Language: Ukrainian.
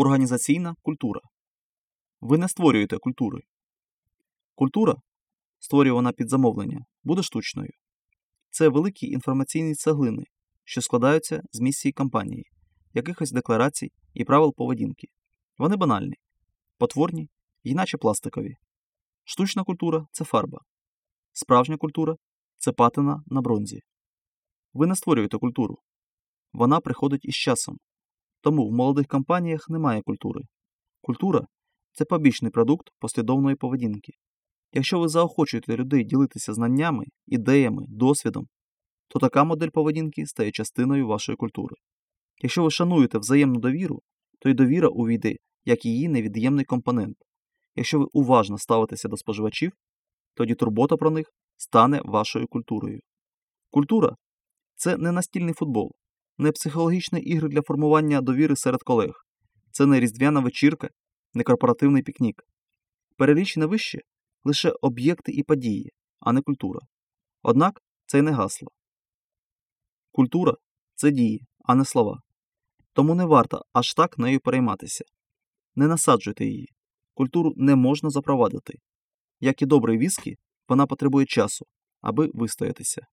Організаційна культура. Ви не створюєте культури. Культура, створювана під замовлення, буде штучною. Це великі інформаційні цеглини, що складаються з місії компанії, якихось декларацій і правил поведінки. Вони банальні, потворні і наче пластикові. Штучна культура це фарба. Справжня культура це патина на бронзі. Ви не створюєте культуру. Вона приходить із часом. Тому в молодих компаніях немає культури. Культура це побічний продукт послідовної поведінки. Якщо ви заохочуєте людей ділитися знаннями, ідеями, досвідом, то така модель поведінки стає частиною вашої культури. Якщо ви шануєте взаємну довіру, то й довіра увійде як її невід'ємний компонент. Якщо ви уважно ставитеся до споживачів, тоді турбота про них стане вашою культурою. Культура це не настільний футбол, не психологічні ігри для формування довіри серед колег, це не різдвяна вечірка, не корпоративний пікнік. Перелічене вище лише об'єкти і події, а не культура. Однак це й не гасло. Культура це дії, а не слова. Тому не варто аж так нею перейматися. Не насаджуйте її. Культуру не можна запровадити. Як і добрий віскі, вона потребує часу, аби вистоятися.